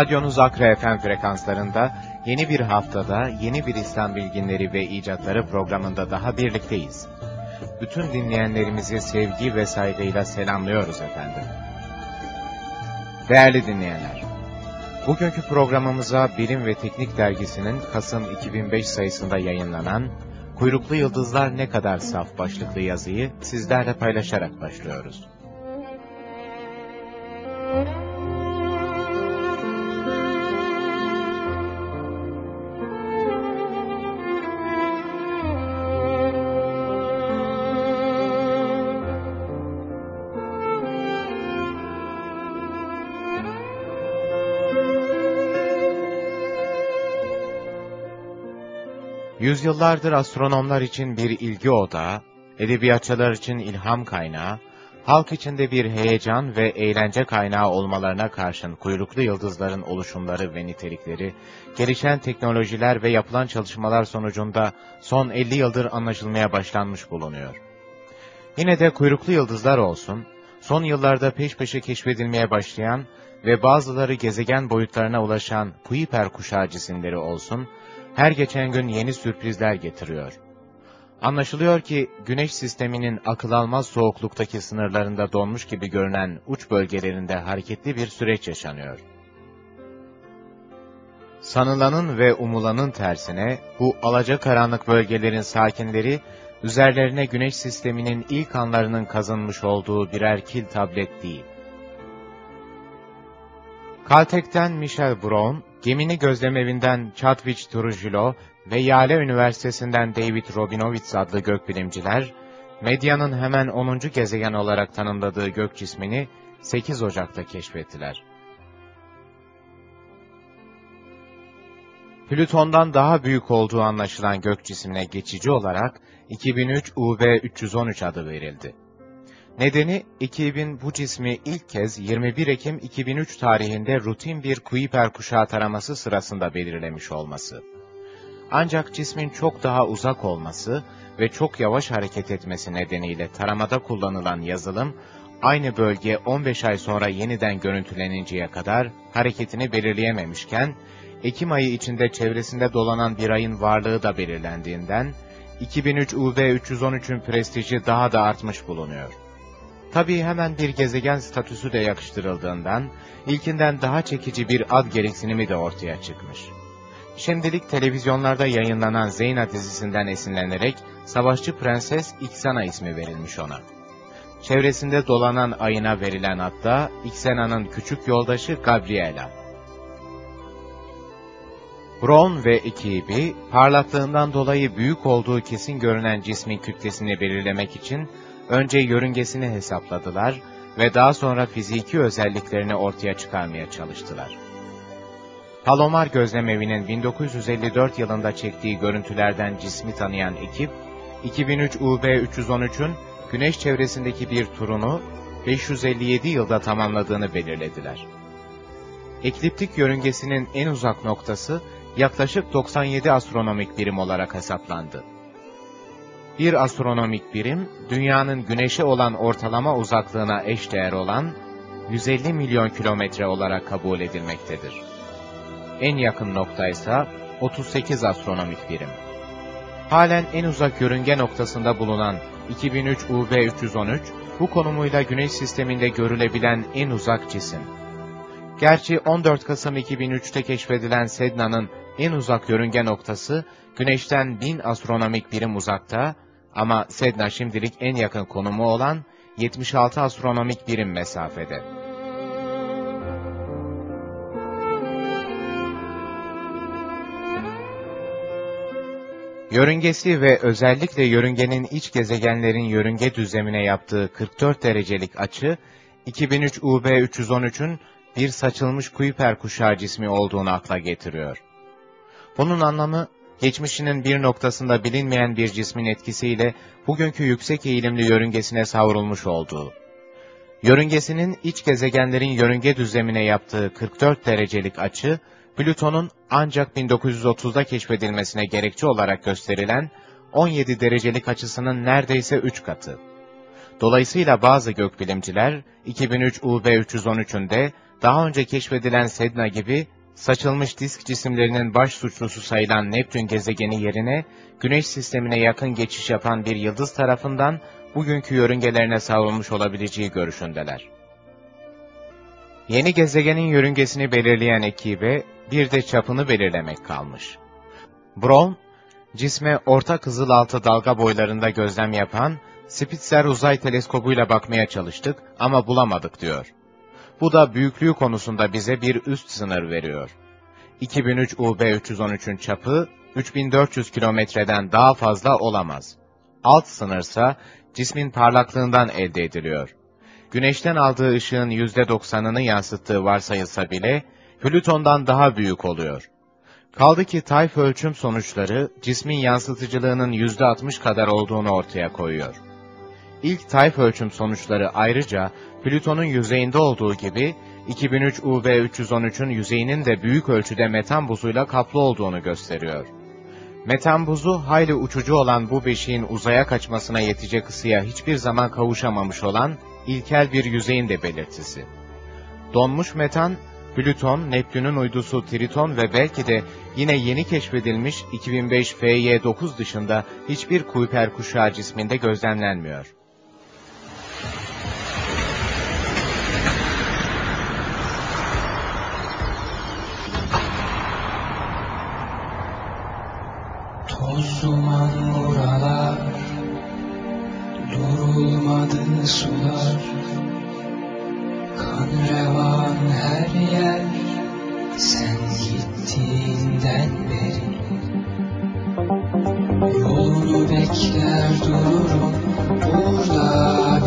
Radyonuz Akra FM frekanslarında yeni bir haftada yeni bir İslam bilginleri ve icatları programında daha birlikteyiz. Bütün dinleyenlerimizi sevgi ve saygıyla selamlıyoruz efendim. Değerli dinleyenler, bugünkü programımıza Bilim ve Teknik Dergisi'nin Kasım 2005 sayısında yayınlanan Kuyruklu Yıldızlar Ne Kadar Saf başlıklı yazıyı sizlerle paylaşarak başlıyoruz. Yüzyıllardır astronomlar için bir ilgi odağı, edebiyatçılar için ilham kaynağı, halk içinde bir heyecan ve eğlence kaynağı olmalarına karşın kuyruklu yıldızların oluşumları ve nitelikleri, gelişen teknolojiler ve yapılan çalışmalar sonucunda son 50 yıldır anlaşılmaya başlanmış bulunuyor. Yine de kuyruklu yıldızlar olsun, son yıllarda peş peşe keşfedilmeye başlayan ve bazıları gezegen boyutlarına ulaşan Kuiper kuşağı cisimleri olsun, her geçen gün yeni sürprizler getiriyor. Anlaşılıyor ki güneş sisteminin akıl almaz soğukluktaki sınırlarında donmuş gibi görünen uç bölgelerinde hareketli bir süreç yaşanıyor. Sanılanın ve umulanın tersine bu alacakaranlık bölgelerin sakinleri üzerlerine güneş sisteminin ilk anlarının kazınmış olduğu birer kil tablet değil. Caltech'ten Michel Brown, Gemini Gözlemevinden Chadwick Trujillo ve Yale Üniversitesi'nden David Robinovitz adlı gökbilimciler, medyanın hemen 10. gezegen olarak tanımladığı gök cismini 8 Ocak'ta keşfettiler. Plüton'dan daha büyük olduğu anlaşılan gök cismine geçici olarak 2003 UV 313 adı verildi. Nedeni 2000 bu cismi ilk kez 21 Ekim 2003 tarihinde rutin bir Kuiper kuşağı taraması sırasında belirlemiş olması. Ancak cismin çok daha uzak olması ve çok yavaş hareket etmesi nedeniyle taramada kullanılan yazılım, aynı bölge 15 ay sonra yeniden görüntüleninceye kadar hareketini belirleyememişken, Ekim ayı içinde çevresinde dolanan bir ayın varlığı da belirlendiğinden, 2003 UV 313'ün prestiji daha da artmış bulunuyor. Tabii hemen bir gezegen statüsü de yakıştırıldığından, ilkinden daha çekici bir ad gereksinimi de ortaya çıkmış. Şimdilik televizyonlarda yayınlanan Zeyna dizisinden esinlenerek Savaşçı Prenses Iksana ismi verilmiş ona. Çevresinde dolanan ayına verilen adda Iksana'nın küçük yoldaşı Gabriela. Brown ve ekibi parlaklığından dolayı büyük olduğu kesin görünen cismin kütlesini belirlemek için önce yörüngesini hesapladılar ve daha sonra fiziki özelliklerini ortaya çıkarmaya çalıştılar. Palomar Gözlemevi'nin 1954 yılında çektiği görüntülerden cismi tanıyan ekip, 2003 UB 313'ün Güneş çevresindeki bir turunu 557 yılda tamamladığını belirlediler. Ekliptik yörüngesinin en uzak noktası yaklaşık 97 astronomik birim olarak hesaplandı. Bir astronomik birim, dünyanın güneşe olan ortalama uzaklığına eşdeğer olan 150 milyon kilometre olarak kabul edilmektedir. En yakın nokta ise 38 astronomik birim. Halen en uzak yörünge noktasında bulunan 2003 UV 313, bu konumuyla Güneş sisteminde görülebilen en uzak cisim. Gerçi 14 Kasım 2003'te keşfedilen Sedna'nın en uzak yörünge noktası Güneş'ten 1000 astronomik birim uzakta ama Sedna şimdilik en yakın konumu olan 76 astronomik birim mesafede. Yörüngesi ve özellikle yörüngenin iç gezegenlerin yörünge düzlemine yaptığı 44 derecelik açı, 2003 UB 313'ün bir saçılmış Kuiper kuşağı cismi olduğunu akla getiriyor. Bunun anlamı, geçmişinin bir noktasında bilinmeyen bir cismin etkisiyle bugünkü yüksek eğilimli yörüngesine savrulmuş olduğu. Yörüngesinin iç gezegenlerin yörünge düzlemine yaptığı 44 derecelik açı, Plüton'un ancak 1930'da keşfedilmesine gerekçe olarak gösterilen 17 derecelik açısının neredeyse 3 katı. Dolayısıyla bazı gökbilimciler 2003 UB 313'ün de daha önce keşfedilen Sedna gibi saçılmış disk cisimlerinin baş suçlusu sayılan Neptün gezegeni yerine Güneş sistemine yakın geçiş yapan bir yıldız tarafından bugünkü yörüngelerine savrulmuş olabileceği görüşündeler. Yeni gezegenin yörüngesini belirleyen ekibe bir de çapını belirlemek kalmış. Brown, cisme orta kızılaltı dalga boylarında gözlem yapan Spitzer uzay teleskobuyla bakmaya çalıştık ama bulamadık diyor. Bu da büyüklüğü konusunda bize bir üst sınır veriyor. 2003 UB 313'ün çapı 3400 kilometreden daha fazla olamaz. Alt sınırsa cismin parlaklığından elde ediliyor. Güneşten aldığı ışığın %90'ını yansıttığı varsayılsa bile Plüton'dan daha büyük oluyor. Kaldı ki tayf ölçüm sonuçları cismin yansıtıcılığının %60 kadar olduğunu ortaya koyuyor. İlk tayf ölçüm sonuçları ayrıca Plüton'un yüzeyinde olduğu gibi 2003 UV 313'ün yüzeyinin de büyük ölçüde metan buzuyla kaplı olduğunu gösteriyor. Metan buzu hayli uçucu olan bu beşiğin uzaya kaçmasına yetecek ısıya hiçbir zaman kavuşamamış olan ilkel bir yüzeyin de belirtisi. Donmuş metan, Plüton, Neptün'ün uydusu Triton ve belki de yine yeni keşfedilmiş 2005 FY9 dışında hiçbir Kuiper kuşağı cisminde gözlemlenmiyor. Toz duman Durulmadı sular. Kan revan her yer Sen gittiğinden beri. Yolunu bekler dururum Burada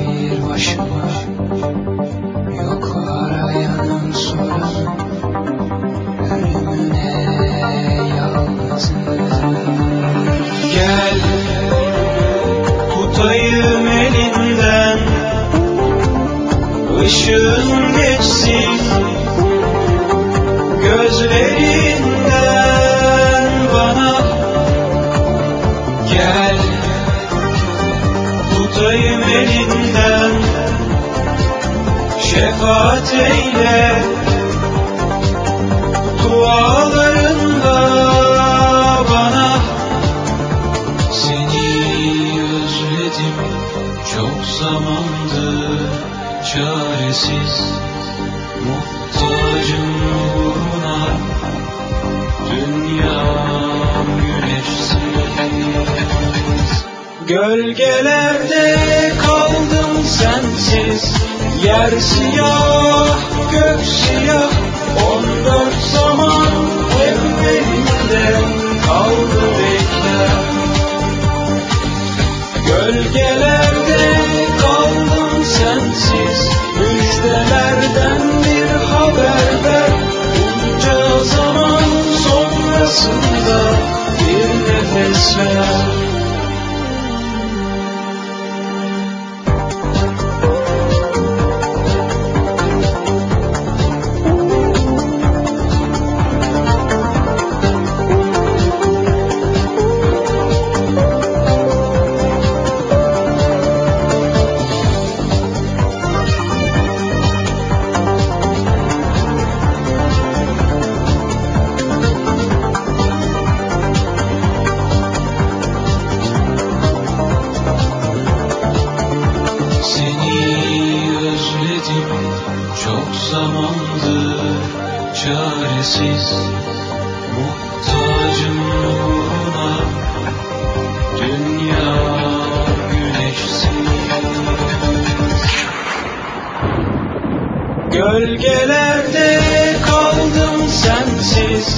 başıma Yok arayanım soranım Ölümüne yalnızım Gel. Tutayım elinden. Işığın geçsin. Gözlerinden bana Gel tutayım elinden. Şefaat eyle Yer Gölgelerde kaldım sensiz.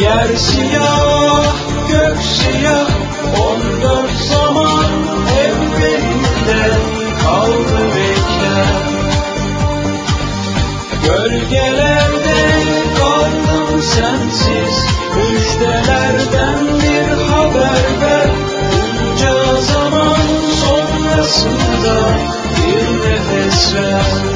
Yer siyah, gök siyah. On dört zaman evlerinde kaldı bekler. Gölgelerde kaldım sensiz. Müjdelerden bir haber ver. Bunca zaman sonrasında bir nefes ver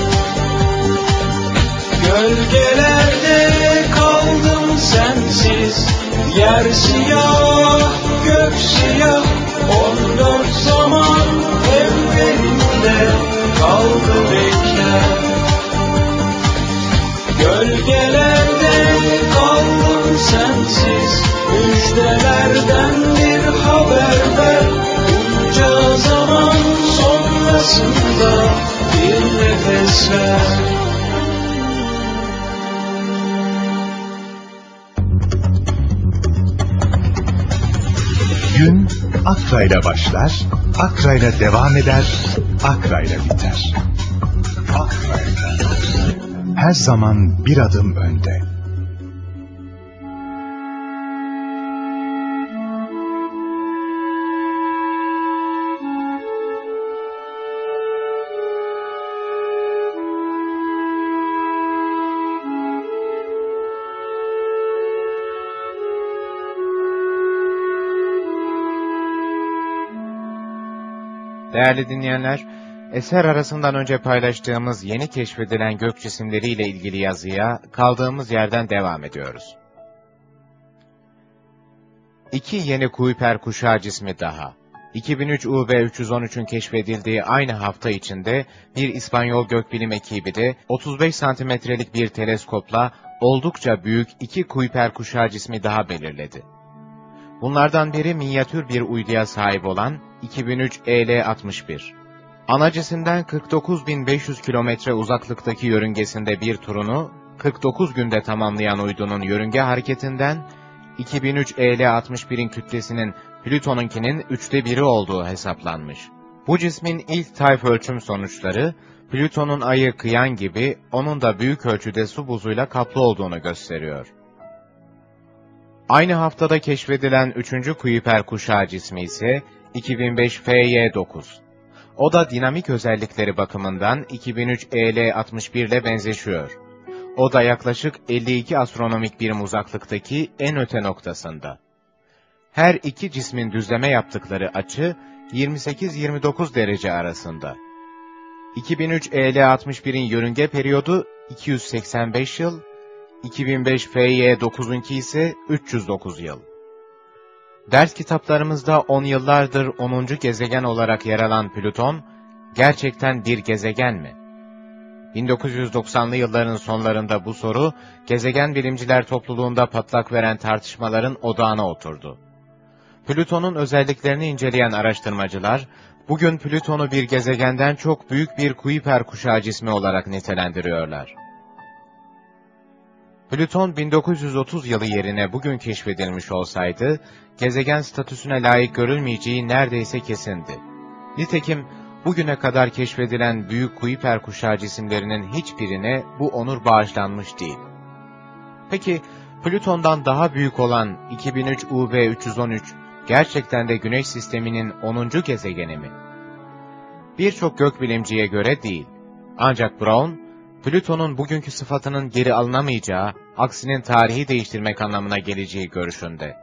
Yer siyah, gök siyah On dört zaman evlerinde kaldı bekler Akra'yla başlar, Akra'yla devam eder, Akra'yla biter. Akra'yla. Her zaman bir adım önde. Değerli dinleyenler, eser arasından önce paylaştığımız yeni keşfedilen gök cisimleriyle ilgili yazıya kaldığımız yerden devam ediyoruz. İki yeni Kuiper kuşağı cismi daha. 2003 UB 313'ün keşfedildiği aynı hafta içinde bir İspanyol gökbilim ekibi de 35 santimetrelik bir teleskopla oldukça büyük iki Kuiper kuşağı cismi daha belirledi. Bunlardan biri minyatür bir uyduya sahip olan 2003 EL-61. Ana cisimden 49.500 kilometre uzaklıktaki yörüngesinde bir turunu 49 günde tamamlayan uydunun yörünge hareketinden 2003 EL-61'in kütlesinin Plüton'unkinin üçte biri olduğu hesaplanmış. Bu cismin ilk tayf ölçüm sonuçları, Plüton'un ayı kıyan gibi onun da büyük ölçüde su buzuyla kaplı olduğunu gösteriyor. Aynı haftada keşfedilen 3. Kuiper kuşağı cismi ise 2005 FY9. O da dinamik özellikleri bakımından 2003 EL61 ile benzeşiyor. O da yaklaşık 52 astronomik birim uzaklıktaki en öte noktasında. Her iki cismin düzleme yaptıkları açı 28-29 derece arasında. 2003 EL61'in yörünge periyodu 285 yıl, 2005 FY9'unki ise 309 yıl. Ders kitaplarımızda 10 yıllardır 10. gezegen olarak yer alan Plüton, gerçekten bir gezegen mi? 1990'lı yılların sonlarında bu soru, gezegen bilimciler topluluğunda patlak veren tartışmaların odağına oturdu. Plüton'un özelliklerini inceleyen araştırmacılar, bugün Plüton'u bir gezegenden çok büyük bir Kuiper kuşağı cismi olarak nitelendiriyorlar. Plüton 1930 yılı yerine bugün keşfedilmiş olsaydı, gezegen statüsüne layık görülmeyeceği neredeyse kesindi. Nitekim bugüne kadar keşfedilen büyük Kuiper kuşağı cisimlerinin hiçbirine bu onur bağışlanmış değil. Peki, Plüton'dan daha büyük olan 2003 UB 313 gerçekten de Güneş sisteminin 10. gezegeni mi? Birçok gökbilimciye göre değil. Ancak Brown, Plüton'un bugünkü sıfatının geri alınamayacağı, aksinin tarihi değiştirmek anlamına geleceği görüşünde.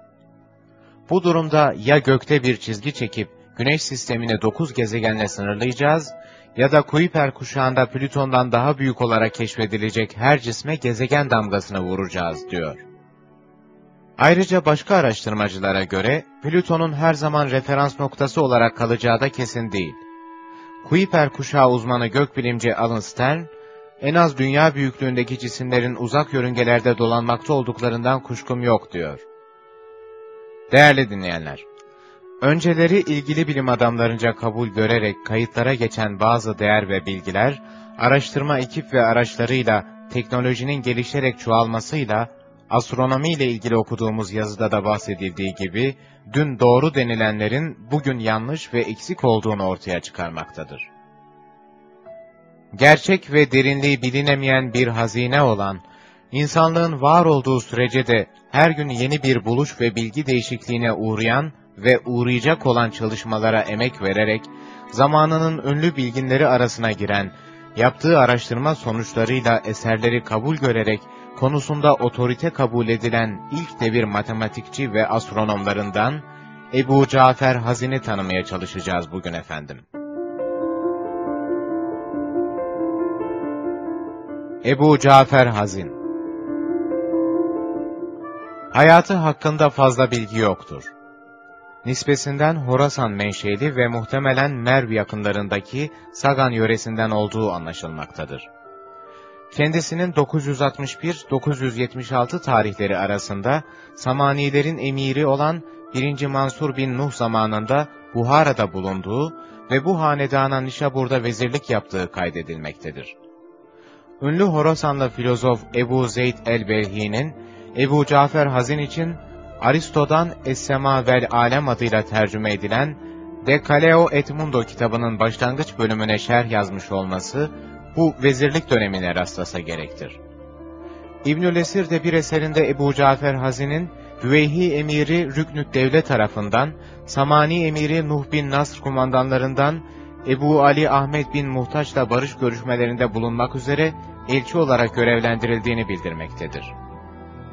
Bu durumda ya gökte bir çizgi çekip Güneş sistemini 9 gezegenle sınırlayacağız ya da Kuiper kuşağında Plüton'dan daha büyük olarak keşfedilecek her cisme gezegen damgasını vuracağız diyor. Ayrıca başka araştırmacılara göre Plüton'un her zaman referans noktası olarak kalacağı da kesin değil. Kuiper kuşağı uzmanı gökbilimci Alan Stern, en az dünya büyüklüğündeki cisimlerin uzak yörüngelerde dolanmakta olduklarından kuşkum yok diyor. Değerli dinleyenler, önceleri ilgili bilim adamlarınca kabul görerek kayıtlara geçen bazı değer ve bilgiler, araştırma ekip ve araçlarıyla teknolojinin gelişerek çoğalmasıyla astronomi ile ilgili okuduğumuz yazıda da bahsedildiği gibi dün doğru denilenlerin bugün yanlış ve eksik olduğunu ortaya çıkarmaktadır. Gerçek ve derinliği bilinemeyen bir hazine olan, insanlığın var olduğu sürece de her gün yeni bir buluş ve bilgi değişikliğine uğrayan ve uğrayacak olan çalışmalara emek vererek, zamanının ünlü bilginleri arasına giren, yaptığı araştırma sonuçlarıyla eserleri kabul görerek, konusunda otorite kabul edilen ilk devir matematikçi ve astronomlarından Ebu Cafer Hazin'i tanımaya çalışacağız bugün efendim. Ebu Cafer Hazin Hayatı hakkında fazla bilgi yoktur. Nispesinden Horasan menşeli ve muhtemelen Merv yakınlarındaki Sagan yöresinden olduğu anlaşılmaktadır. Kendisinin 961-976 tarihleri arasında Samanilerin emiri olan 1. Mansur bin Nuh zamanında Buhara'da bulunduğu ve bu hanedana Nişabur'da vezirlik yaptığı kaydedilmektedir. Ünlü Horasanlı filozof Ebu Zeyd el-Belhi'nin Ebu Cafer Hazin için Aristo'dan Es-Sema vel Alem adıyla tercüme edilen De Caleo et Mundo kitabının başlangıç bölümüne şerh yazmış olması bu vezirlik dönemine rastlasa gerektir. İbnül Esir de bir eserinde Ebu Cafer Hazin'in Büveyhi emiri Rüknüt Devlet tarafından, Samani emiri Nuh bin Nasr kumandanlarından Ebu Ali Ahmet bin Muhtaç'la barış görüşmelerinde bulunmak üzere elçi olarak görevlendirildiğini bildirmektedir.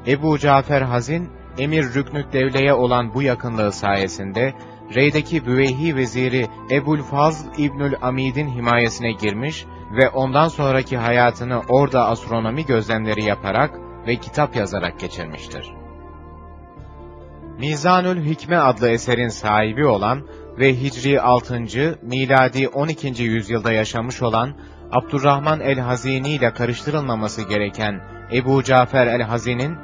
Ebu Cafer Hazin, Emir Rüknüt Devle'ye olan bu yakınlığı sayesinde, Rey'deki Büveyhi veziri Ebul Fazl İbnül Amid'in himayesine girmiş ve ondan sonraki hayatını orada astronomi gözlemleri yaparak ve kitap yazarak geçirmiştir. Mizanül Hikme adlı eserin sahibi olan ve Hicri 6. miladi 12. yüzyılda yaşamış olan Abdurrahman el-Hazini ile karıştırılmaması gereken Ebu Cafer el-Hazin'in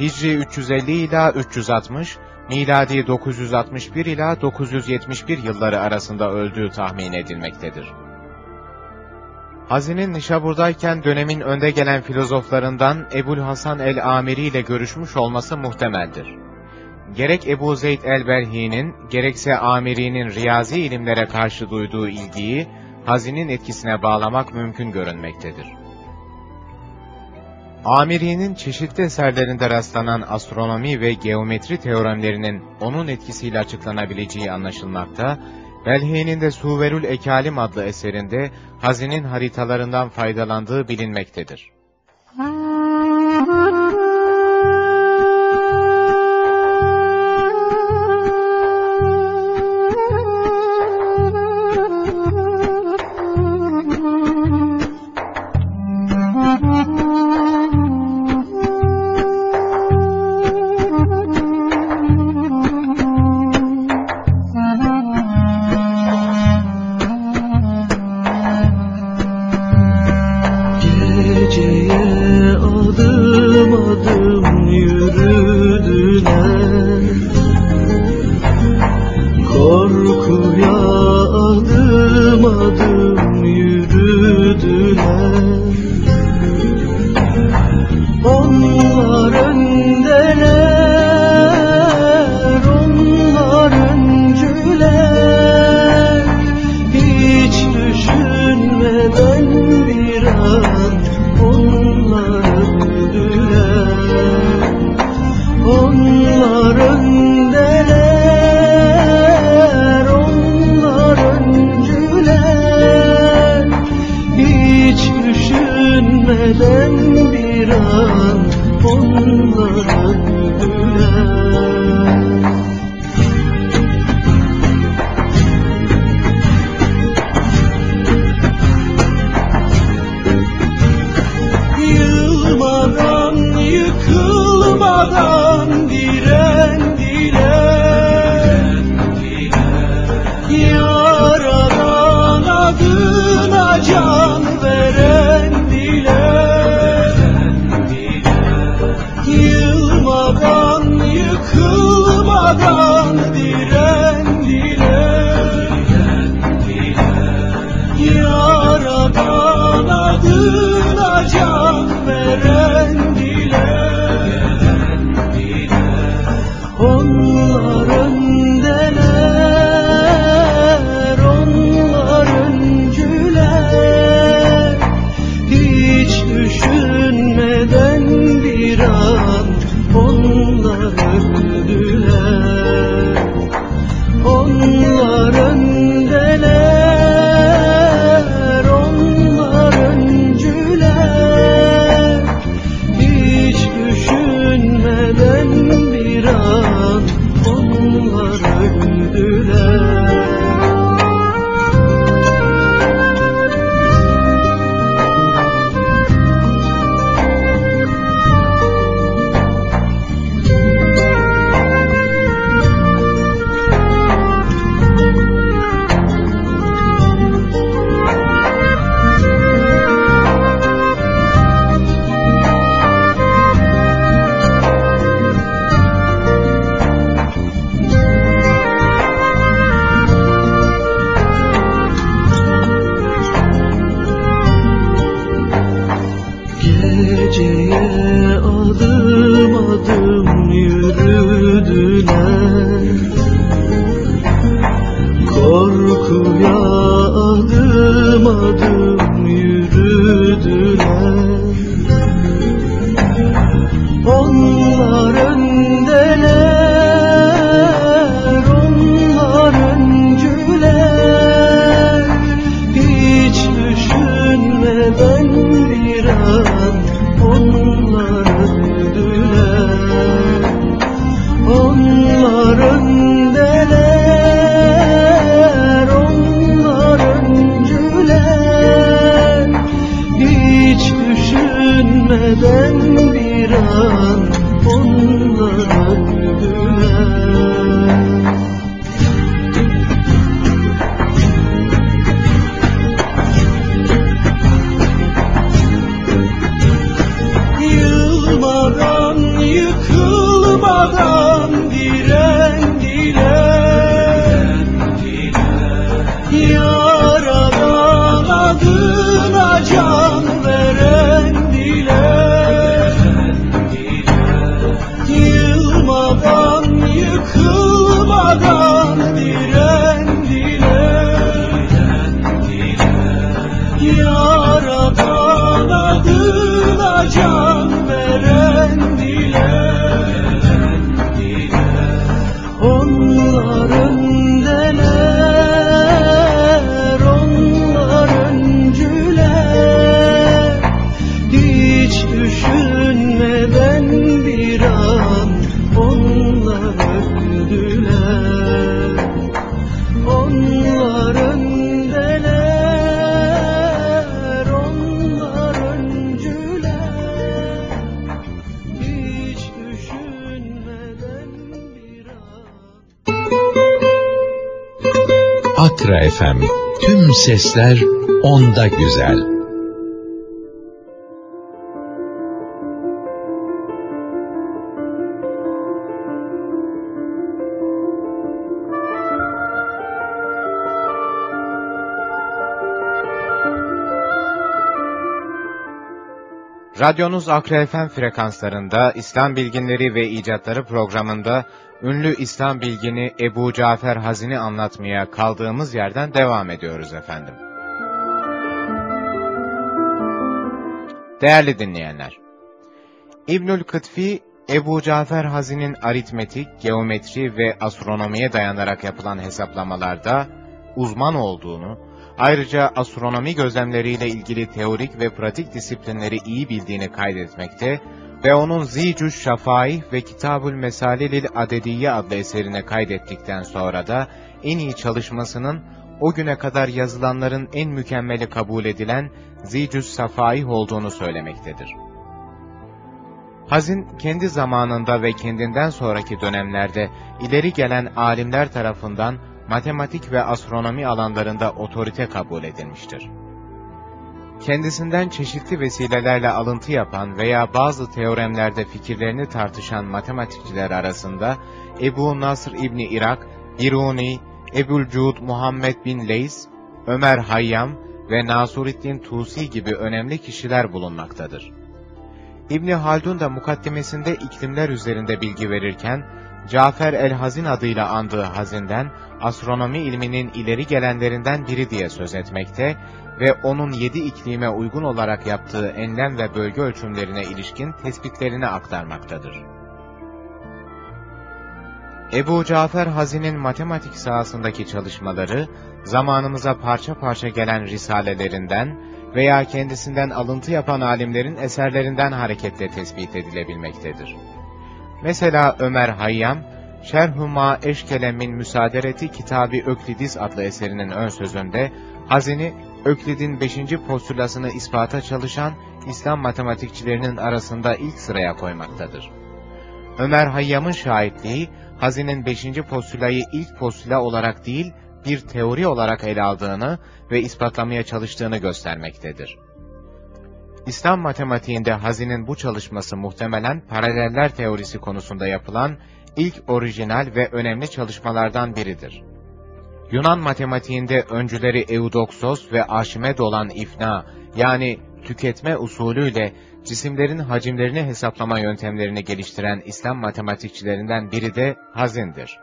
Hicri 350 ila 360, miladi 961 ila 971 yılları arasında öldüğü tahmin edilmektedir. Hazin'in Nişabur'dayken dönemin önde gelen filozoflarından Ebul Hasan el-Amiri ile görüşmüş olması muhtemeldir. Gerek Ebu Zeyd el-Belhi'nin, gerekse Amiri'nin riyazi ilimlere karşı duyduğu ilgiyi, Hazin'in etkisine bağlamak mümkün görünmektedir. Amiri'nin çeşitli eserlerinde rastlanan astronomi ve geometri teoremlerinin onun etkisiyle açıklanabileceği anlaşılmakta, Belhi'nin de Suverül Ekalim adlı eserinde hazinin haritalarından faydalandığı bilinmektedir. Onlar öldüler. Düşünmeden bir an FM. Tüm sesler onda güzel. Radyonuz Akra FM frekanslarında İslam Bilginleri ve İcatları programında ünlü İslam bilgini Ebu Cafer Hazini anlatmaya kaldığımız yerden devam ediyoruz efendim. Değerli dinleyenler, İbnül Kıtfi, Ebu Cafer Hazin'in aritmetik, geometri ve astronomiye dayanarak yapılan hesaplamalarda uzman olduğunu, ayrıca astronomi gözlemleriyle ilgili teorik ve pratik disiplinleri iyi bildiğini kaydetmekte ve onun Zicüş Şafaih ve Kitabül Mesalilil Adediye adlı eserine kaydettikten sonra da en iyi çalışmasının o güne kadar yazılanların en mükemmeli kabul edilen Zicüs Safaih olduğunu söylemektedir. Hazin kendi zamanında ve kendinden sonraki dönemlerde ileri gelen alimler tarafından matematik ve astronomi alanlarında otorite kabul edilmiştir. Kendisinden çeşitli vesilelerle alıntı yapan veya bazı teoremlerde fikirlerini tartışan matematikçiler arasında Ebu Nasr İbni Irak, Biruni, Ebu'l-Cud Muhammed bin Leys, Ömer Hayyam ve Nasuruddin Tusi gibi önemli kişiler bulunmaktadır. İbni Haldun da mukaddimesinde iklimler üzerinde bilgi verirken, Cafer el-Hazin adıyla andığı Hazin'den, astronomi ilminin ileri gelenlerinden biri diye söz etmekte ve onun yedi iklime uygun olarak yaptığı enlem ve bölge ölçümlerine ilişkin tespitlerini aktarmaktadır. Ebu Cafer Hazin'in matematik sahasındaki çalışmaları, zamanımıza parça parça gelen risalelerinden veya kendisinden alıntı yapan alimlerin eserlerinden hareketle tespit edilebilmektedir. Mesela Ömer Hayyam, Şerh-ü Ma Eşkelem'in Müsadereti Kitabı Öklidis adlı eserinin ön sözünde, Hazini, Öklid'in 5. postulasını ispata çalışan İslam matematikçilerinin arasında ilk sıraya koymaktadır. Ömer Hayyam'ın şahitliği, Hazin'in 5. postulayı ilk postula olarak değil, bir teori olarak ele aldığını ve ispatlamaya çalıştığını göstermektedir. İslam matematiğinde Hazin'in bu çalışması muhtemelen paraleller teorisi konusunda yapılan ilk orijinal ve önemli çalışmalardan biridir. Yunan matematiğinde öncüleri Eudoksos ve Arşimed olan ifna, yani tüketme usulüyle cisimlerin hacimlerini hesaplama yöntemlerini geliştiren İslam matematikçilerinden biri de Hazin'dir.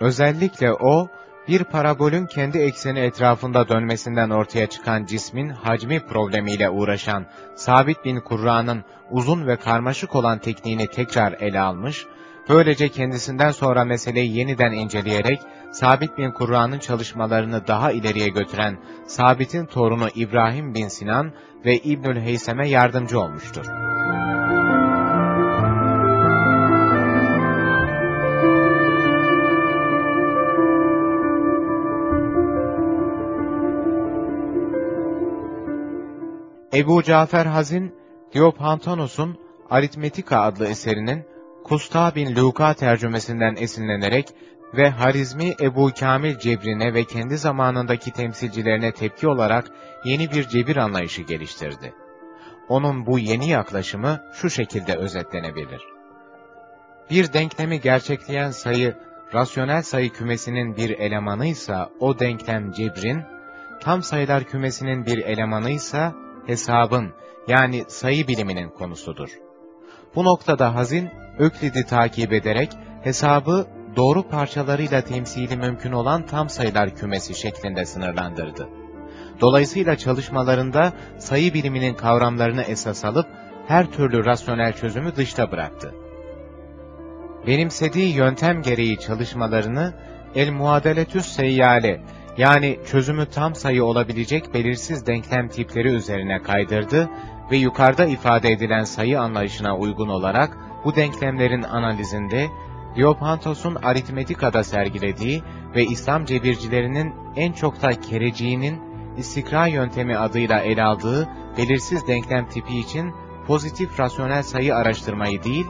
Özellikle o, bir parabolün kendi ekseni etrafında dönmesinden ortaya çıkan cismin hacmi problemiyle uğraşan Sabit bin Kurra'nın uzun ve karmaşık olan tekniğini tekrar ele almış, böylece kendisinden sonra meseleyi yeniden inceleyerek Sabit bin Kurra'nın çalışmalarını daha ileriye götüren Sabit'in torunu İbrahim bin Sinan ve İbnül Heysem'e yardımcı olmuştur. Ebu Cafer Hazin, Diopantonos'un Aritmetika adlı eserinin Kusta bin Luka tercümesinden esinlenerek ve Harizmi Ebu Kamil cebrine ve kendi zamanındaki temsilcilerine tepki olarak yeni bir cebir anlayışı geliştirdi. Onun bu yeni yaklaşımı şu şekilde özetlenebilir. Bir denklemi gerçekleyen sayı, rasyonel sayı kümesinin bir elemanıysa o denklem cebrin, tam sayılar kümesinin bir elemanıysa hesabın yani sayı biliminin konusudur. Bu noktada Hazin, Öklid'i takip ederek hesabı doğru parçalarıyla temsili mümkün olan tam sayılar kümesi şeklinde sınırlandırdı. Dolayısıyla çalışmalarında sayı biliminin kavramlarını esas alıp her türlü rasyonel çözümü dışta bıraktı. Benimsediği yöntem gereği çalışmalarını El Muadeletüs Seyyale yani çözümü tam sayı olabilecek belirsiz denklem tipleri üzerine kaydırdı ve yukarıda ifade edilen sayı anlayışına uygun olarak bu denklemlerin analizinde Diopantos'un aritmetikada sergilediği ve İslam cebircilerinin en çok da kereciğinin istikra yöntemi adıyla ele aldığı belirsiz denklem tipi için pozitif rasyonel sayı araştırmayı değil,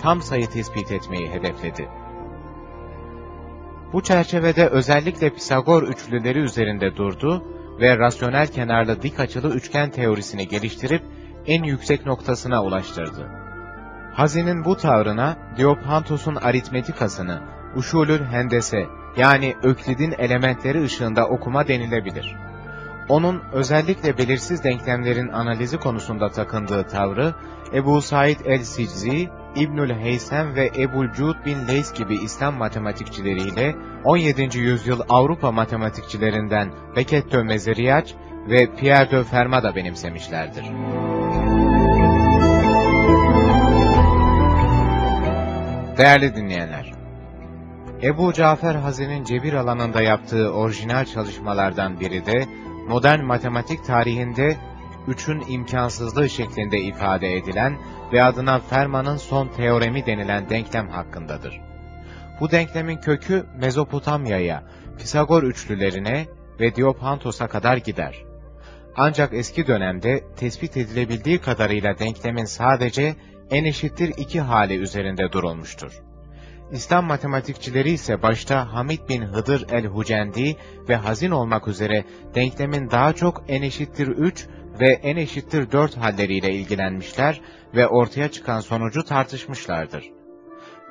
tam sayı tespit etmeyi hedefledi. Bu çerçevede özellikle Pisagor üçlüleri üzerinde durdu ve rasyonel kenarlı dik açılı üçgen teorisini geliştirip en yüksek noktasına ulaştırdı. Hazin'in bu tavrına Diophantos'un aritmetikasını Uşulül Hendese yani Öklid'in elementleri ışığında okuma denilebilir. Onun özellikle belirsiz denklemlerin analizi konusunda takındığı tavrı Ebu Said el-Siczi, İbnül Heysem ve Ebul Cud bin Leys gibi İslam matematikçileriyle 17. yüzyıl Avrupa matematikçilerinden Beckett Mezeriyac ve Pierre de Fermat da benimsemişlerdir. Değerli dinleyenler, Ebu Cafer Hazin'in cebir alanında yaptığı orijinal çalışmalardan biri de modern matematik tarihinde üçün imkansızlığı şeklinde ifade edilen ve adına Fermat'ın son teoremi denilen denklem hakkındadır. Bu denklemin kökü Mezopotamya'ya, Pisagor üçlülerine ve Diophantos'a kadar gider. Ancak eski dönemde tespit edilebildiği kadarıyla denklemin sadece en eşittir iki hali üzerinde durulmuştur. İslam matematikçileri ise başta Hamid bin Hıdır el-Hucendi ve Hazin olmak üzere denklemin daha çok en eşittir 3 ve en eşittir 4 halleriyle ilgilenmişler ve ortaya çıkan sonucu tartışmışlardır.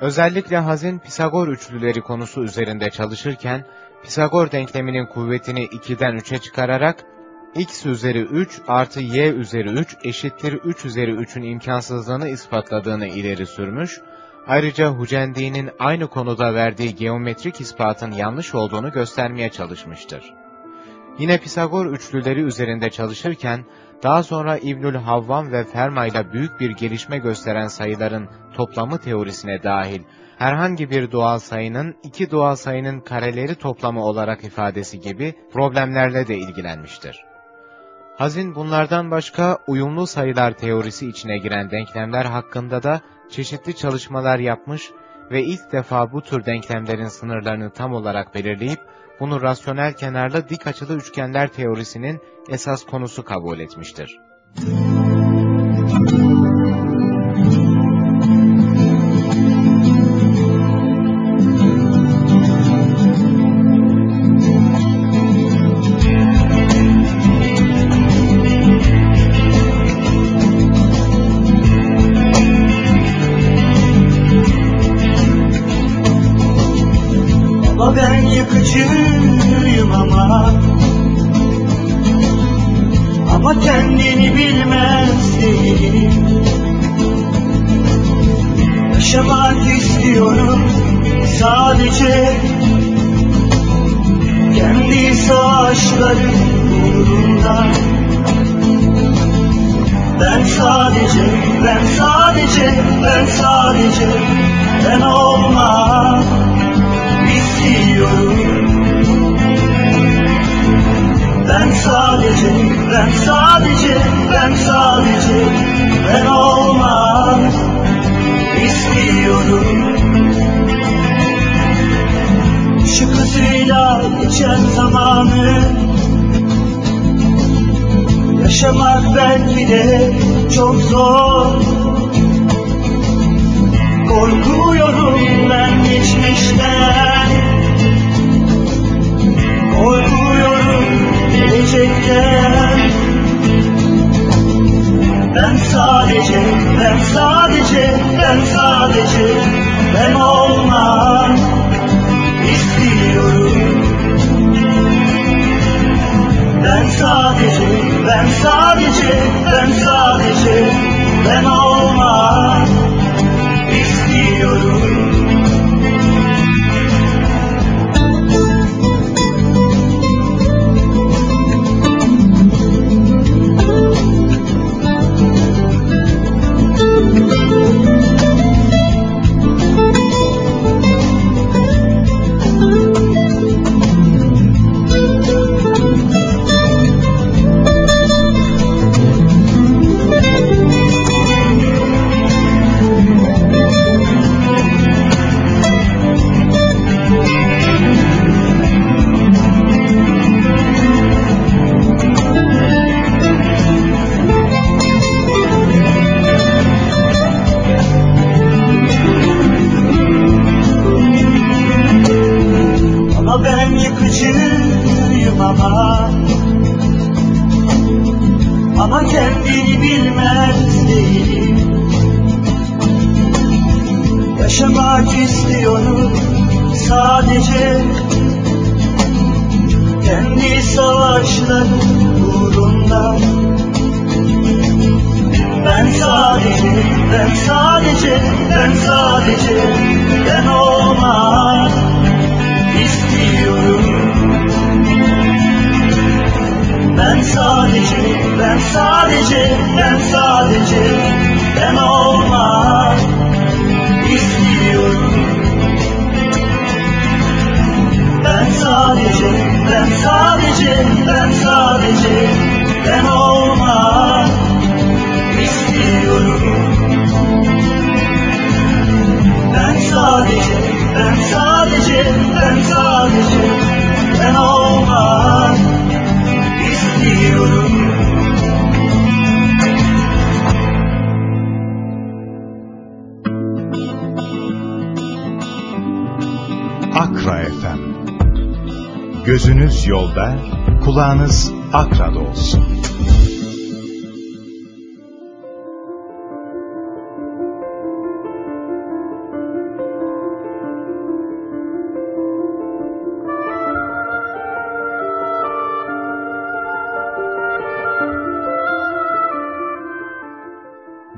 Özellikle Hazin Pisagor üçlüleri konusu üzerinde çalışırken, Pisagor denkleminin kuvvetini 2'den 3'e çıkararak, x üzeri 3 artı y üzeri 3 eşittir 3 üzeri 3'ün imkansızlığını ispatladığını ileri sürmüş, ayrıca Hucendi'nin aynı konuda verdiği geometrik ispatın yanlış olduğunu göstermeye çalışmıştır. Yine Pisagor üçlüleri üzerinde çalışırken, daha sonra İbnül Havvam ve Ferma ile büyük bir gelişme gösteren sayıların toplamı teorisine dahil, herhangi bir doğal sayının iki doğal sayının kareleri toplamı olarak ifadesi gibi problemlerle de ilgilenmiştir. Hazin bunlardan başka uyumlu sayılar teorisi içine giren denklemler hakkında da çeşitli çalışmalar yapmış ve ilk defa bu tür denklemlerin sınırlarını tam olarak belirleyip bunu rasyonel kenarlı dik açılı üçgenler teorisinin esas konusu kabul etmiştir. Baba gelecekten Ben sadece, ben sadece, ben sadece Ben olmak istiyorum. Ben sadece, ben sadece, ben sadece Ben olmak istiyorum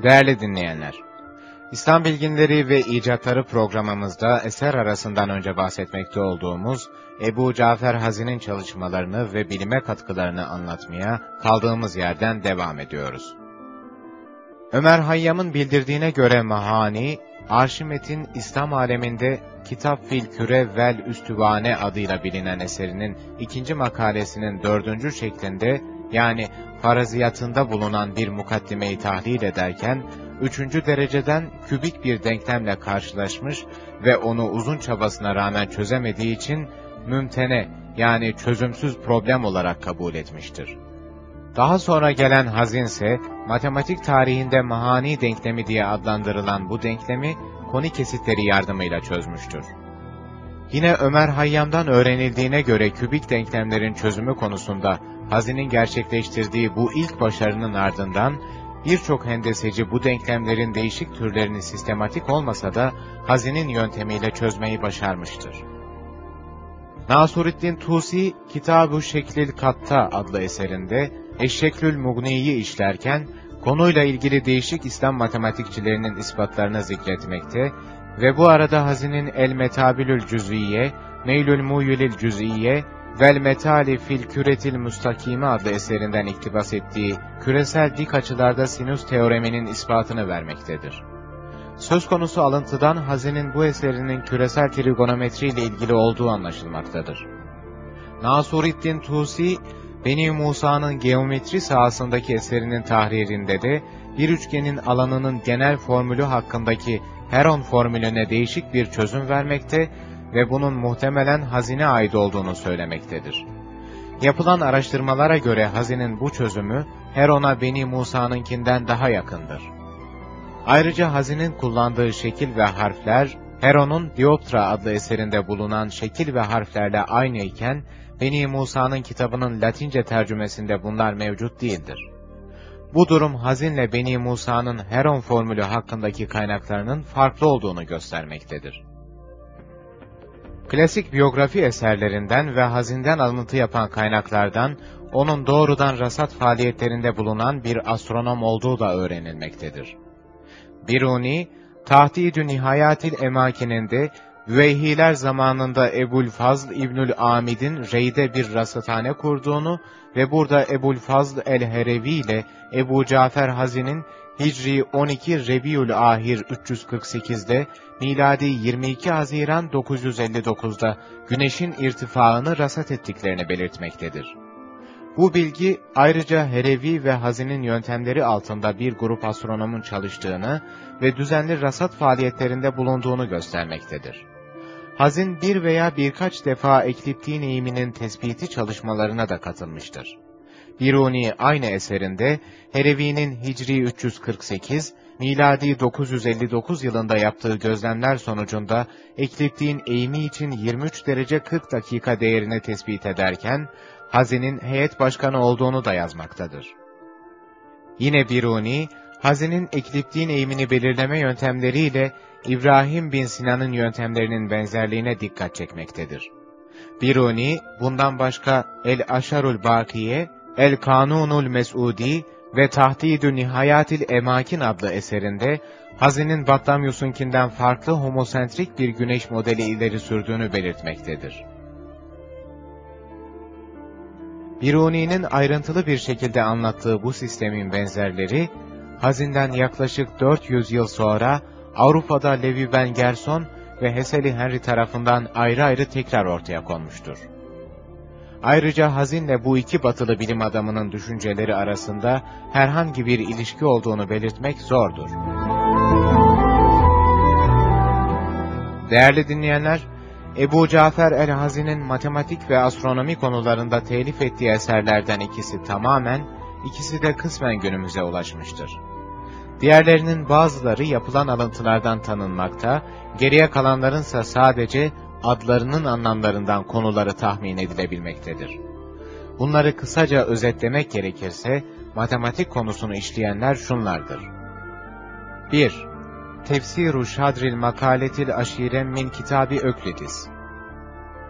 Değerli dinleyenler, İslam Bilginleri ve İcatları programımızda eser arasından önce bahsetmekte olduğumuz Ebu Cafer Hazi'nin çalışmalarını ve bilime katkılarını anlatmaya kaldığımız yerden devam ediyoruz. Ömer Hayyam'ın bildirdiğine göre Mahani, Arşimet'in İslam aleminde Kitap fil Küre vel Üstüvane adıyla bilinen eserinin ikinci makalesinin dördüncü şeklinde yani faraziyatında bulunan bir mukaddimeyi tahlil ederken, üçüncü dereceden kübik bir denklemle karşılaşmış ve onu uzun çabasına rağmen çözemediği için mümtene yani çözümsüz problem olarak kabul etmiştir. Daha sonra gelen Hazin ise matematik tarihinde mahani denklemi diye adlandırılan bu denklemi koni kesitleri yardımıyla çözmüştür. Yine Ömer Hayyam'dan öğrenildiğine göre kübik denklemlerin çözümü konusunda Hazin'in gerçekleştirdiği bu ilk başarının ardından birçok hendeseci bu denklemlerin değişik türlerini sistematik olmasa da Hazin'in yöntemiyle çözmeyi başarmıştır. Nasuruddin Tusi, Kitab-ı Şeklil Katta adlı eserinde Eşşeklül Mugni'yi işlerken, konuyla ilgili değişik İslam matematikçilerinin ispatlarını zikretmekte ve bu arada Hazin'in El Metabilül Cüz'iye, Meylül Muyulil Cüz'iye, Vel Metali Fil Küretil Mustakime adlı eserinden iktibas ettiği küresel dik açılarda sinüs teoreminin ispatını vermektedir. Söz konusu alıntıdan Hazin'in bu eserinin küresel trigonometri ile ilgili olduğu anlaşılmaktadır. Nasuriddin Tusi, Beni Musa'nın geometri sahasındaki eserinin tahririnde de bir üçgenin alanının genel formülü hakkındaki Heron formülüne değişik bir çözüm vermekte ve bunun muhtemelen hazine ait olduğunu söylemektedir. Yapılan araştırmalara göre hazinin bu çözümü Heron'a Beni Musa'nınkinden daha yakındır. Ayrıca hazinin kullandığı şekil ve harfler, Heron'un Dioptra adlı eserinde bulunan şekil ve harflerle aynı iken, Beni Musa'nın kitabının Latince tercümesinde bunlar mevcut değildir. Bu durum Hazinle Beni Musa'nın Heron formülü hakkındaki kaynaklarının farklı olduğunu göstermektedir. Klasik biyografi eserlerinden ve Hazin'den alıntı yapan kaynaklardan, onun doğrudan rasat faaliyetlerinde bulunan bir astronom olduğu da öğrenilmektedir. Biruni, Tahdidü Nihayatil Emakininde Veyhiler zamanında Ebul Fazl İbnül Amid'in Rey'de bir rasathane kurduğunu ve burada Ebul Fazl el-Herevi ile Ebu Cafer Hazin'in Hicri 12 Rebiül Ahir 348'de miladi 22 Haziran 959'da güneşin irtifaını rasat ettiklerini belirtmektedir. Bu bilgi ayrıca Herevi ve Hazin'in yöntemleri altında bir grup astronomun çalıştığını ve düzenli rasat faaliyetlerinde bulunduğunu göstermektedir. Hazin bir veya birkaç defa ekliptiğin eğiminin tespiti çalışmalarına da katılmıştır. Biruni aynı eserinde Herevi'nin Hicri 348, miladi 959 yılında yaptığı gözlemler sonucunda ekliptiğin eğimi için 23 derece 40 dakika değerini tespit ederken, Hazin'in heyet başkanı olduğunu da yazmaktadır. Yine Biruni, Hazin'in ekliptiğin eğimini belirleme yöntemleriyle İbrahim bin Sinan'ın yöntemlerinin benzerliğine dikkat çekmektedir. Biruni, bundan başka El-Aşarul Bakiye, El-Kanunul Mes'udi ve Tahdidü Nihayatil Emakin adlı eserinde, Hazin'in Batlamyus'unkinden farklı homosentrik bir güneş modeli ileri sürdüğünü belirtmektedir. Biruni'nin ayrıntılı bir şekilde anlattığı bu sistemin benzerleri, Hazin'den yaklaşık 400 yıl sonra Avrupa'da Levi Ben Gerson ve Heseli Henry tarafından ayrı ayrı tekrar ortaya konmuştur. Ayrıca Hazin'le bu iki batılı bilim adamının düşünceleri arasında herhangi bir ilişki olduğunu belirtmek zordur. Değerli dinleyenler, Ebu Cafer el-Hazin'in matematik ve astronomi konularında telif ettiği eserlerden ikisi tamamen, ikisi de kısmen günümüze ulaşmıştır. Diğerlerinin bazıları yapılan alıntılardan tanınmakta, geriye kalanlarınsa sadece adlarının anlamlarından konuları tahmin edilebilmektedir. Bunları kısaca özetlemek gerekirse, matematik konusunu işleyenler şunlardır. 1. Tefsir-u Şadril Makaletil Aşire min Kitabi Öklidis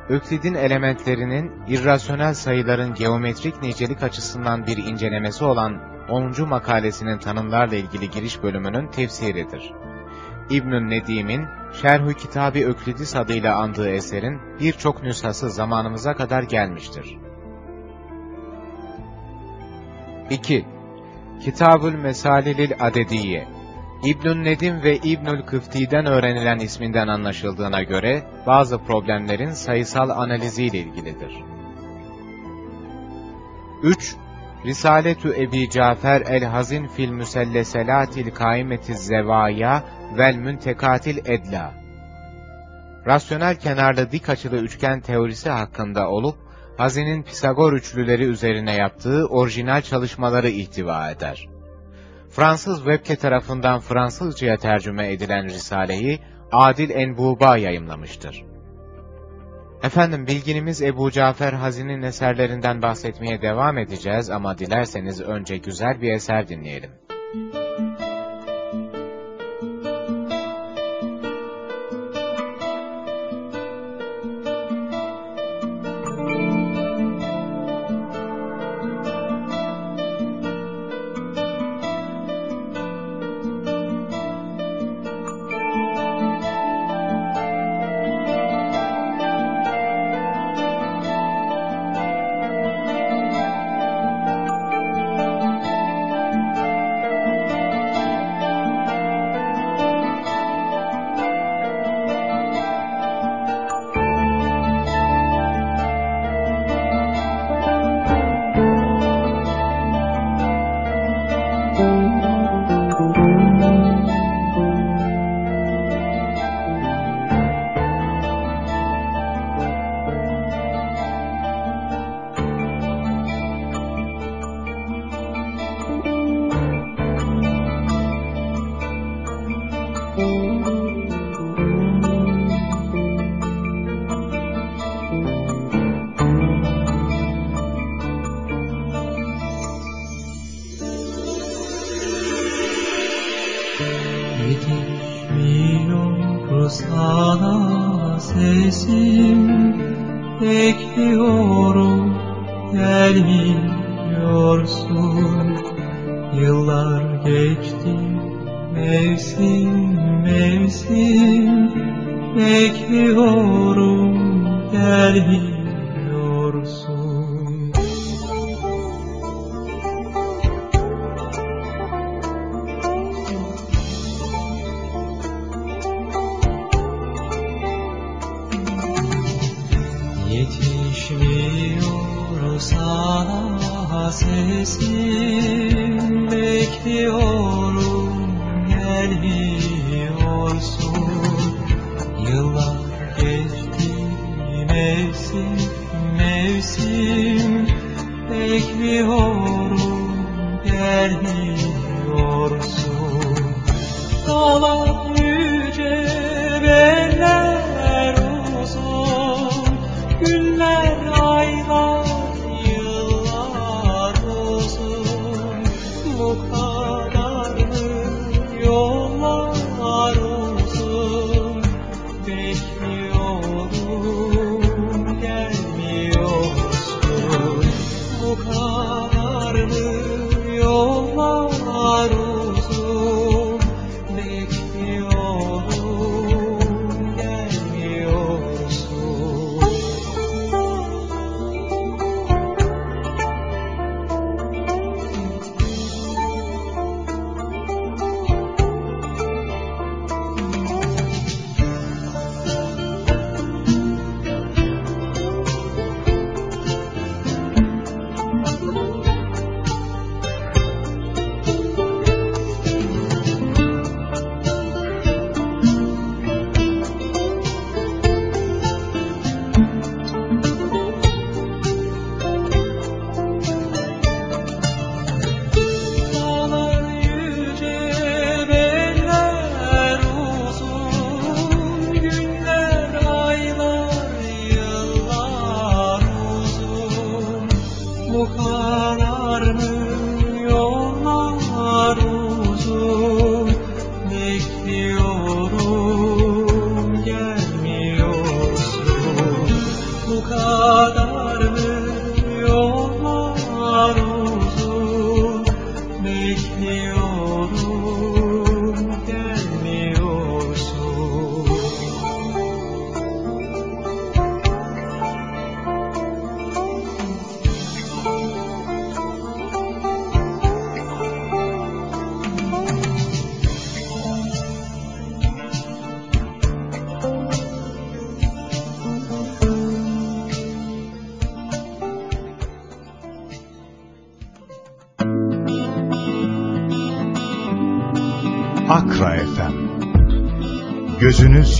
Öklid'in elementlerinin, irrasyonel sayıların geometrik nicelik açısından bir incelemesi olan 10. makalesinin tanımlarla ilgili giriş bölümünün tefsiridir. İbnül Nedim'in Şerhü Kitabı Öklidis adıyla andığı eserin birçok nüshası zamanımıza kadar gelmiştir. 2. Kitabül Mesalilil Adediye İbnül Nedim ve İbnül Kıfti'den öğrenilen isminden anlaşıldığına göre bazı problemlerin sayısal analiziyle ilgilidir. 3. Risaletü Ebi Cafer el-Hazin fil müselleselatil kaimetiz zevaya vel müntekatil edla. Rasyonel kenarlı dik açılı üçgen teorisi hakkında olup, Hazin'in Pisagor üçlüleri üzerine yaptığı orijinal çalışmaları ihtiva eder. Fransız Webke tarafından Fransızcaya tercüme edilen Risale'yi Adil Enbuba yayımlamıştır. Efendim bilginimiz Ebu Cafer Hazin'in eserlerinden bahsetmeye devam edeceğiz ama dilerseniz önce güzel bir eser dinleyelim. Yetişmiyor sana sesim Bekliyorum gelmiyorsun. Yıllar geçti mevsim mevsim Bekliyorum gelmiyorsun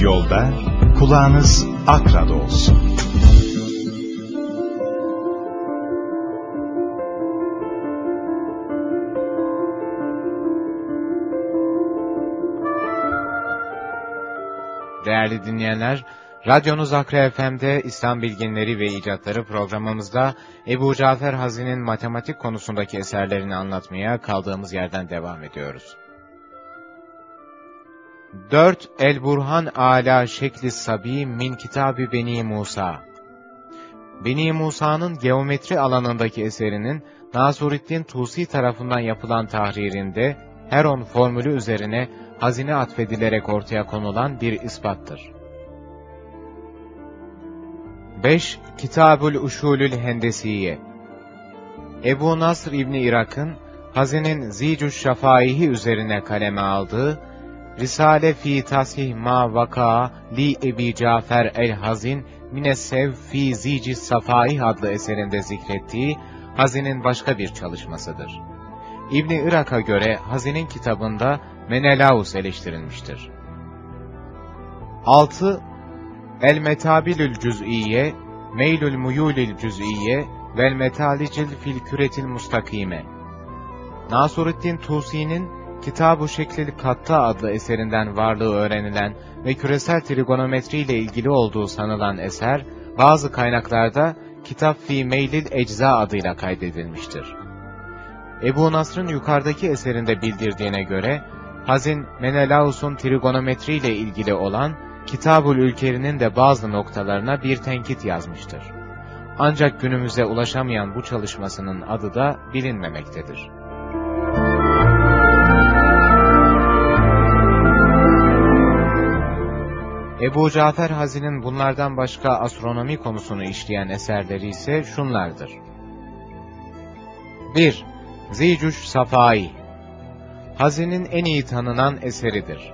yolda, kulağınız Akra'da olsun. Değerli dinleyenler, Radyonuz Akra FM'de İslam Bilginleri ve İcatları programımızda Ebu Cafer Hazi'nin matematik konusundaki eserlerini anlatmaya kaldığımız yerden devam ediyoruz. 4 El Burhan Ala Şekli Sabi Min Kitabi Beni Musa Beni Musa'nın geometri alanındaki eserinin Nasurettin Tusi tarafından yapılan tahririnde Heron formülü üzerine hazine atfedilerek ortaya konulan bir ispattır. 5. Kitabül Uşulül Hendesiye Ebu Nasr İbni Irak'ın Hazine'nin Zicüş Şafaihi üzerine kaleme aldığı Risale fi tasih ma vaka li Ebi Cafer el-Hazin Minesev fi Zicis Safaih adlı eserinde zikrettiği Hazin'in başka bir çalışmasıdır. İbni Irak'a göre Hazin'in kitabında Menelaus eleştirilmiştir. 6. El Metabilül Cüz'iye, Meylül Muyulil Cüz'iye vel Metalicil fil Küretil Mustakime. Nasurettin Tusi'nin Kitab-ı Şeklil Katta adlı eserinden varlığı öğrenilen ve küresel trigonometri ile ilgili olduğu sanılan eser, bazı kaynaklarda Kitap fi Meylil Ecza adıyla kaydedilmiştir. Ebu Nasr'ın yukarıdaki eserinde bildirdiğine göre, Hazin Menelaus'un trigonometri ile ilgili olan Kitabul Ülkeri'nin de bazı noktalarına bir tenkit yazmıştır. Ancak günümüze ulaşamayan bu çalışmasının adı da bilinmemektedir. Ebu Cafer Hazin'in bunlardan başka astronomi konusunu işleyen eserleri ise şunlardır. 1. Zeycuş Safai Hazin'in en iyi tanınan eseridir.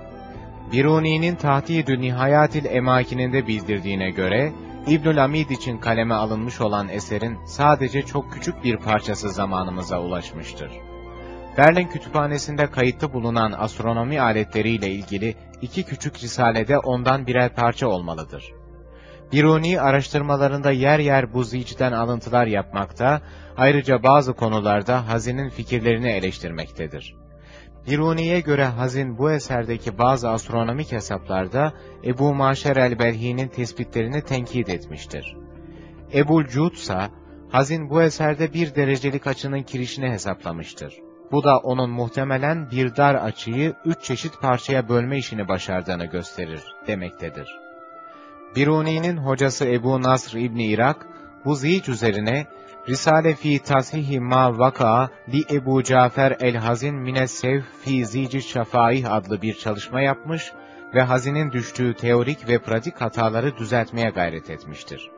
Biruni'nin Tahtidü Nihayatil Emakininde bildirdiğine göre, İbnül Amid için kaleme alınmış olan eserin sadece çok küçük bir parçası zamanımıza ulaşmıştır. Berlin Kütüphanesi'nde kayıtlı bulunan astronomi aletleriyle ilgili iki küçük risalede ondan birer parça olmalıdır. Biruni araştırmalarında yer yer bu zicden alıntılar yapmakta, ayrıca bazı konularda Hazin'in fikirlerini eleştirmektedir. Biruni'ye göre Hazin bu eserdeki bazı astronomik hesaplarda Ebu Maşer el-Belhi'nin tespitlerini tenkit etmiştir. Ebul Cud ise Hazin bu eserde bir derecelik açının kirişini hesaplamıştır. Bu da onun muhtemelen bir dar açıyı üç çeşit parçaya bölme işini başardığını gösterir demektedir. Biruni'nin hocası Ebu Nasr İbni Irak, bu ziç üzerine Risale fi Tasihi ma vaka li Ebu Cafer el-Hazin mine sev fi zici şafaih adlı bir çalışma yapmış ve Hazin'in düştüğü teorik ve pratik hataları düzeltmeye gayret etmiştir.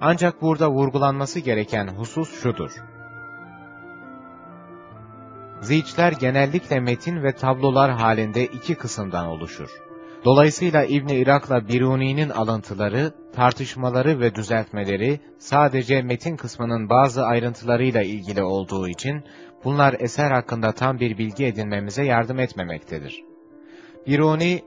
Ancak burada vurgulanması gereken husus şudur. Ziçler genellikle metin ve tablolar halinde iki kısımdan oluşur. Dolayısıyla İbni Irak'la Biruni'nin alıntıları, tartışmaları ve düzeltmeleri sadece metin kısmının bazı ayrıntılarıyla ilgili olduğu için bunlar eser hakkında tam bir bilgi edinmemize yardım etmemektedir. Biruni,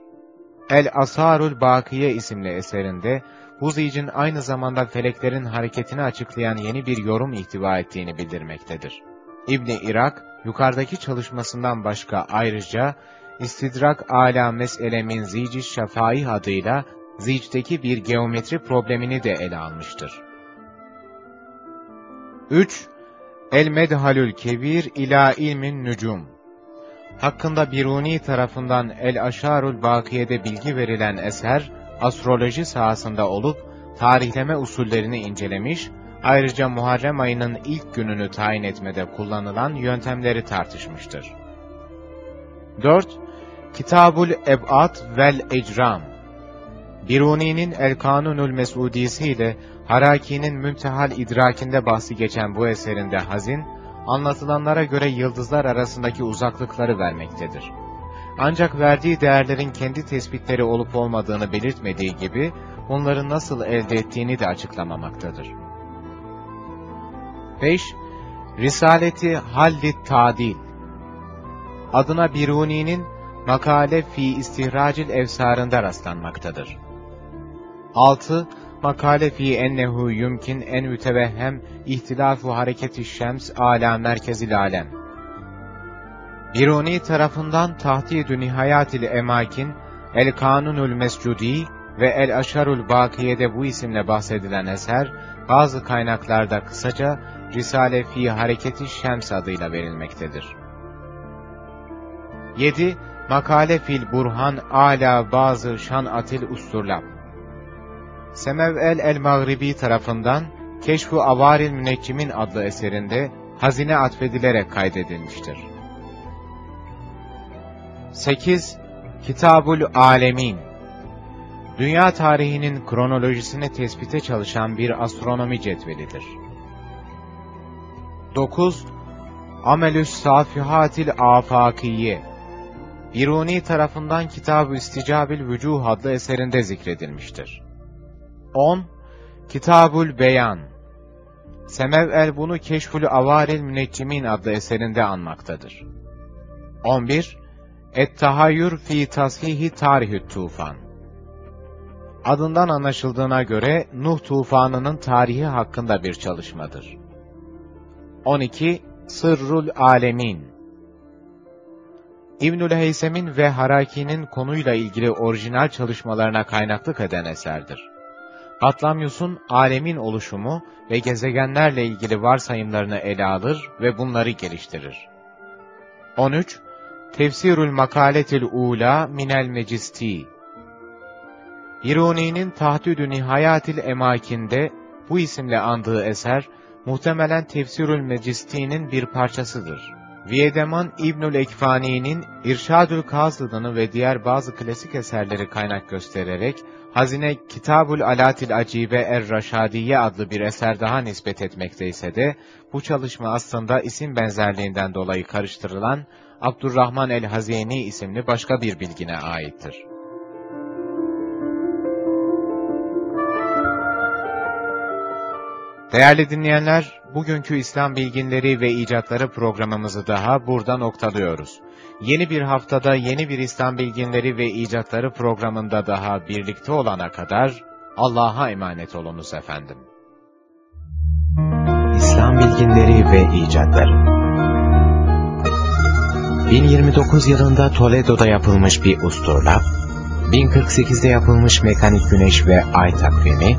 El-Asarul Bakiye isimli eserinde, bu zicin aynı zamanda feleklerin hareketini açıklayan yeni bir yorum ihtiva ettiğini bildirmektedir. İbni Irak, yukarıdaki çalışmasından başka ayrıca, İstidrak Ala Meselemin Zici Şafai adıyla Zic'deki bir geometri problemini de ele almıştır. 3. El-Medhalül Kebir ila ilmin nücum Hakkında Biruni tarafından El-Aşarul Bakiye'de bilgi verilen eser, astroloji sahasında olup, tarihleme usullerini incelemiş, ayrıca Muharrem ayının ilk gününü tayin etmede kullanılan yöntemleri tartışmıştır. 4. Kitabul Eb'at vel Ecram Biruni'nin El Kanunul Mesudisi ile Haraki'nin Müntehal İdrakinde bahsi geçen bu eserinde Hazin, anlatılanlara göre yıldızlar arasındaki uzaklıkları vermektedir. Ancak verdiği değerlerin kendi tespitleri olup olmadığını belirtmediği gibi, onları nasıl elde ettiğini de açıklamamaktadır. 5. Risaleti Hallit Tadil Adına Biruni'nin Makale fi İstihracil Evsarında rastlanmaktadır. 6. Makale fi ennehu yumkin en mütevehhem ihtilafu hareketi şems ala merkezil alem. Biruni tarafından Tahtidü Nihayatil Emakin, El Kanunul Mescudi ve El Aşarul Bakiye'de bu isimle bahsedilen eser, bazı kaynaklarda kısaca Risale fi Hareketi Şems adıyla verilmektedir. 7. Makale fil Burhan ala bazı şan atil usturlab. Semev'el el-Mağribi tarafından Keşfu Avaril Müneccimin adlı eserinde hazine atfedilerek kaydedilmiştir. 8. Kitabul Alemin Dünya tarihinin kronolojisini tespite çalışan bir astronomi cetvelidir. 9. Amelüs Safihatil Afakiye Biruni tarafından Kitab-ı İsticabil Vücuh adlı eserinde zikredilmiştir. 10. Kitabul Beyan Semev'el bunu Keşful Avaril Müneccimin adlı eserinde anmaktadır. 11. Et-Tahayyür fi Tashihi Tarihü Tufan Adından anlaşıldığına göre Nuh tufanının tarihi hakkında bir çalışmadır. 12. Sırrul Alemin İbnül Heysem'in ve Haraki'nin konuyla ilgili orijinal çalışmalarına kaynaklık eden eserdir. Batlamyus'un alemin oluşumu ve gezegenlerle ilgili varsayımlarını ele alır ve bunları geliştirir. 13. Tefsirül Makaletil Ula Minel Mecisti Biruni'nin Tahtüdü Nihayatil Emakin'de bu isimle andığı eser, muhtemelen Tefsirül Mecisti'nin bir parçasıdır. Viedeman İbnül Ekfani'nin İrşadül Kazıdını ve diğer bazı klasik eserleri kaynak göstererek, Hazine Kitabul Alatil Acibe Er-Raşadiye adlı bir eser daha nispet etmekteyse de, bu çalışma aslında isim benzerliğinden dolayı karıştırılan Abdurrahman el-Hazini isimli başka bir bilgine aittir. Değerli dinleyenler, bugünkü İslam bilginleri ve icatları programımızı daha burada noktalıyoruz. Yeni bir haftada yeni bir İslam bilginleri ve icatları programında daha birlikte olana kadar Allah'a emanet olunuz efendim. İslam bilginleri ve icatları 1029 yılında Toledo'da yapılmış bir usturlap, 1048'de yapılmış mekanik güneş ve ay takvimi,